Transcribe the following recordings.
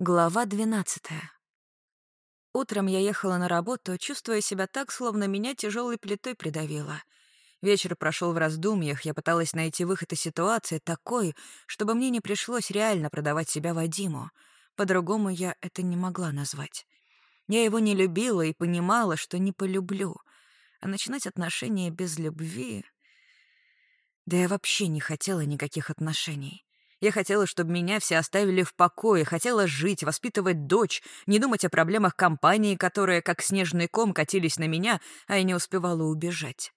Глава 12. Утром я ехала на работу, чувствуя себя так, словно меня тяжелой плитой придавило. Вечер прошел в раздумьях, я пыталась найти выход из ситуации такой, чтобы мне не пришлось реально продавать себя Вадиму. По-другому я это не могла назвать. Я его не любила и понимала, что не полюблю. А начинать отношения без любви... Да я вообще не хотела никаких отношений. Я хотела, чтобы меня все оставили в покое, хотела жить, воспитывать дочь, не думать о проблемах компании, которые, как снежный ком, катились на меня, а я не успевала убежать.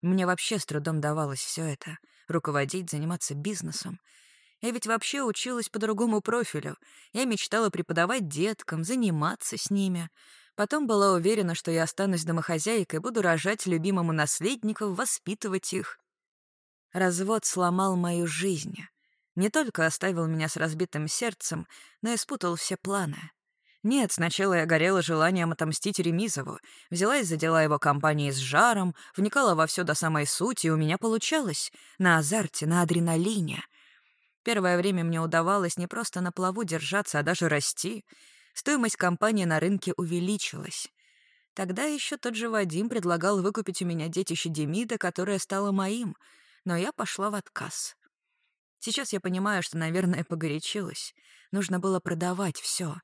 Мне вообще с трудом давалось все это — руководить, заниматься бизнесом. Я ведь вообще училась по другому профилю. Я мечтала преподавать деткам, заниматься с ними. Потом была уверена, что я останусь домохозяйкой, буду рожать любимому наследников, воспитывать их. Развод сломал мою жизнь не только оставил меня с разбитым сердцем, но и спутал все планы. Нет, сначала я горела желанием отомстить Ремизову, взялась за дела его компании с жаром, вникала во все до самой сути, и у меня получалось. На азарте, на адреналине. Первое время мне удавалось не просто на плаву держаться, а даже расти. Стоимость компании на рынке увеличилась. Тогда еще тот же Вадим предлагал выкупить у меня детище Демида, которое стало моим, но я пошла в отказ. Сейчас я понимаю, что, наверное, погорячилась. Нужно было продавать все.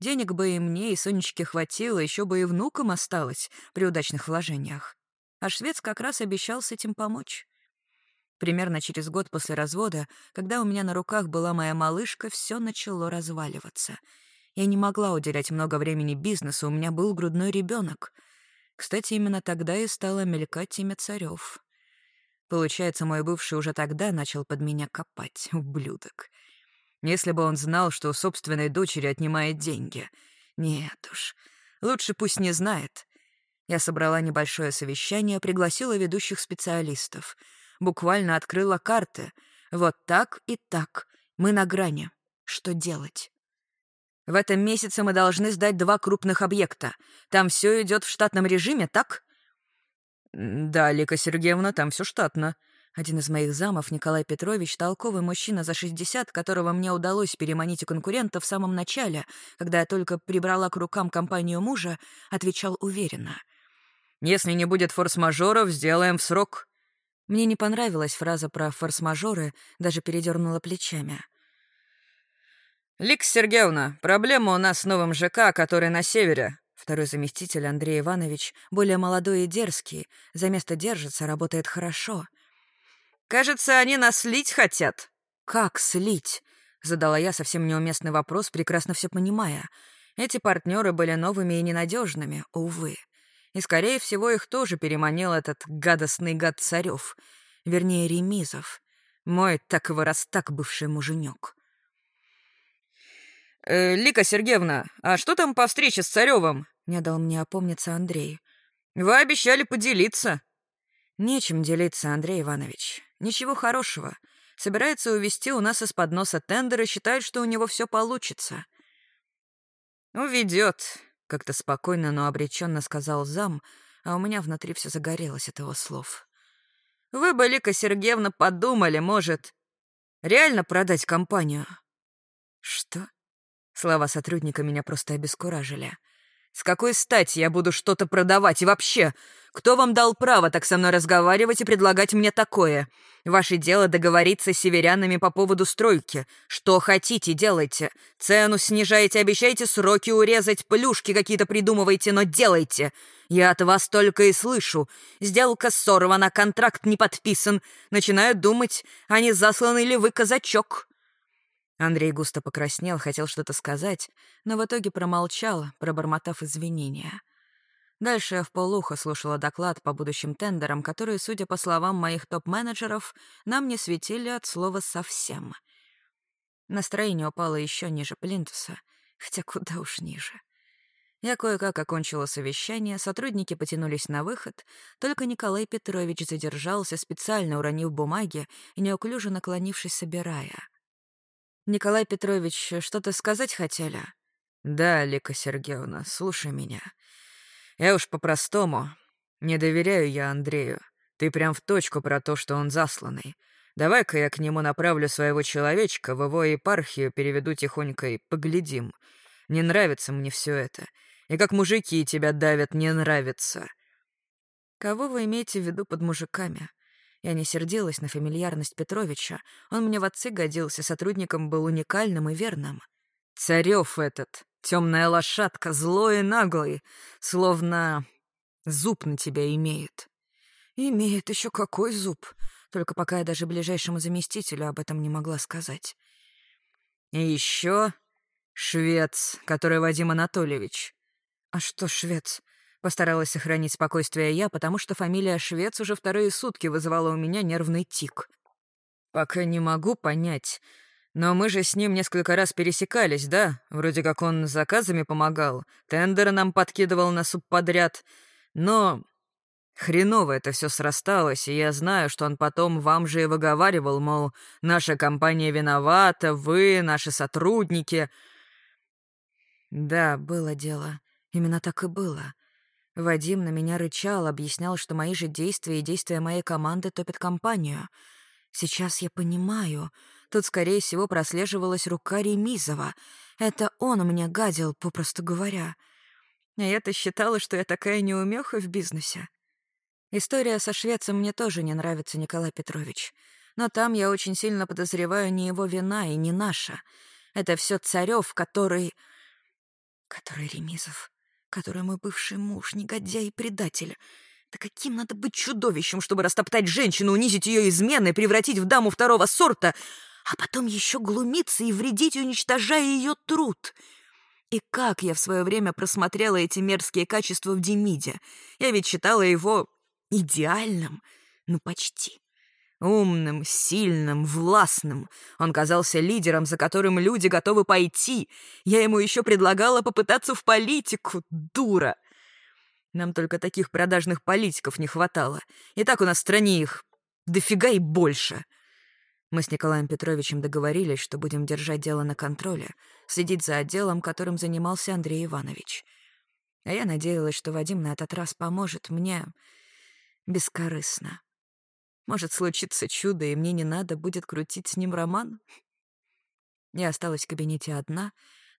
Денег бы и мне, и Сонечке хватило, еще бы и внукам осталось при удачных вложениях. А швец как раз обещал с этим помочь. Примерно через год после развода, когда у меня на руках была моя малышка, все начало разваливаться. Я не могла уделять много времени бизнесу, у меня был грудной ребенок. Кстати, именно тогда и стала мелькать имя Царев. Получается, мой бывший уже тогда начал под меня копать, ублюдок. Если бы он знал, что у собственной дочери отнимает деньги. Нет уж, лучше пусть не знает. Я собрала небольшое совещание, пригласила ведущих специалистов. Буквально открыла карты. Вот так и так. Мы на грани. Что делать? В этом месяце мы должны сдать два крупных объекта. Там все идет в штатном режиме, так? «Да, Лика Сергеевна, там все штатно». Один из моих замов, Николай Петрович, толковый мужчина за 60, которого мне удалось переманить у конкурента в самом начале, когда я только прибрала к рукам компанию мужа, отвечал уверенно. «Если не будет форс-мажоров, сделаем в срок». Мне не понравилась фраза про форс-мажоры, даже передернула плечами. «Лик Сергеевна, проблема у нас с новым ЖК, который на севере. Второй заместитель Андрей Иванович, более молодой и дерзкий, за место держится, работает хорошо. «Кажется, они нас слить хотят». «Как слить?» — задала я совсем неуместный вопрос, прекрасно все понимая. Эти партнеры были новыми и ненадежными, увы. И, скорее всего, их тоже переманил этот гадостный гад Царев, вернее, Ремизов, мой так его раз так бывший муженек. Э, «Лика Сергеевна, а что там по встрече с Царевым?» — не дал мне опомниться Андрей. «Вы обещали поделиться». «Нечем делиться, Андрей Иванович. Ничего хорошего. Собирается увести у нас из-под носа тендер и считает, что у него все получится». «Уведет», — как-то спокойно, но обреченно сказал зам, а у меня внутри все загорелось от его слов. «Вы бы, Лика Сергеевна, подумали, может, реально продать компанию?» «Что?» Слова сотрудника меня просто обескуражили. «С какой стати я буду что-то продавать? И вообще, кто вам дал право так со мной разговаривать и предлагать мне такое? Ваше дело договориться с северянами по поводу стройки. Что хотите, делайте. Цену снижаете, обещаете сроки урезать, плюшки какие-то придумываете, но делайте. Я от вас только и слышу. Сделка сорвана, контракт не подписан. Начинаю думать, а не засланный ли вы казачок?» Андрей густо покраснел, хотел что-то сказать, но в итоге промолчал, пробормотав извинения. Дальше я в полухо слушала доклад по будущим тендерам, которые, судя по словам моих топ-менеджеров, нам не светили от слова «совсем». Настроение упало еще ниже плинтуса, хотя куда уж ниже. Я кое-как окончила совещание, сотрудники потянулись на выход, только Николай Петрович задержался, специально уронив бумаги и неуклюже наклонившись, собирая — «Николай Петрович, что-то сказать хотели?» «Да, Лика Сергеевна, слушай меня. Я уж по-простому. Не доверяю я Андрею. Ты прям в точку про то, что он засланный. Давай-ка я к нему направлю своего человечка, в его епархию переведу тихонько и поглядим. Не нравится мне все это. И как мужики тебя давят, не нравится. Кого вы имеете в виду под мужиками? Я не сердилась на фамильярность Петровича. Он мне в отцы годился, сотрудником был уникальным и верным. Царев этот, темная лошадка, злой и наглый, словно зуб на тебя имеет. Имеет еще какой зуб, только пока я даже ближайшему заместителю об этом не могла сказать. И еще швец, который Вадим Анатольевич. А что швец? Постаралась сохранить спокойствие я, потому что фамилия Швец уже вторые сутки вызывала у меня нервный тик. Пока не могу понять. Но мы же с ним несколько раз пересекались, да? Вроде как он заказами помогал, тендеры нам подкидывал на субподряд. Но хреново это все срасталось, и я знаю, что он потом вам же и выговаривал, мол, наша компания виновата, вы, наши сотрудники. Да, было дело. Именно так и было. Вадим на меня рычал, объяснял, что мои же действия и действия моей команды топят компанию. Сейчас я понимаю. Тут, скорее всего, прослеживалась рука Ремизова. Это он мне гадил, попросту говоря. А я-то считала, что я такая неумеха в бизнесе. История со швецем мне тоже не нравится, Николай Петрович. Но там я очень сильно подозреваю не его вина и не наша. Это все Царев, который... Который Ремизов который мой бывший муж, негодяй и предатель. Да каким надо быть чудовищем, чтобы растоптать женщину, унизить ее измены, превратить в даму второго сорта, а потом еще глумиться и вредить, уничтожая ее труд. И как я в свое время просмотрела эти мерзкие качества в Демиде. Я ведь считала его идеальным, ну почти. Умным, сильным, властным. Он казался лидером, за которым люди готовы пойти. Я ему еще предлагала попытаться в политику. Дура! Нам только таких продажных политиков не хватало. И так у нас в стране их дофига и больше. Мы с Николаем Петровичем договорились, что будем держать дело на контроле, следить за отделом, которым занимался Андрей Иванович. А я надеялась, что Вадим на этот раз поможет мне бескорыстно. Может случиться чудо, и мне не надо будет крутить с ним роман? Я осталась в кабинете одна,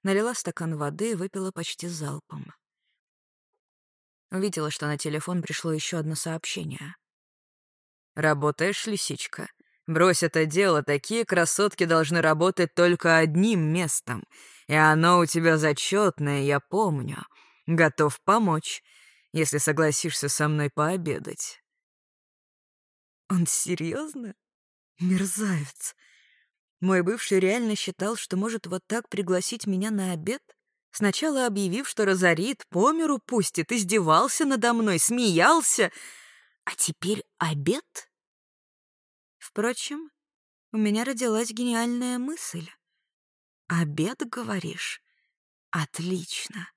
налила стакан воды и выпила почти залпом. Увидела, что на телефон пришло еще одно сообщение. «Работаешь, лисичка? Брось это дело, такие красотки должны работать только одним местом. И оно у тебя зачетное, я помню. Готов помочь, если согласишься со мной пообедать». Он серьезно? Мерзавец. Мой бывший реально считал, что может вот так пригласить меня на обед? Сначала объявив, что разорит, по миру пустит, издевался надо мной, смеялся. А теперь обед? Впрочем, у меня родилась гениальная мысль. «Обед, говоришь? Отлично.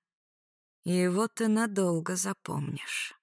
Его ты надолго запомнишь».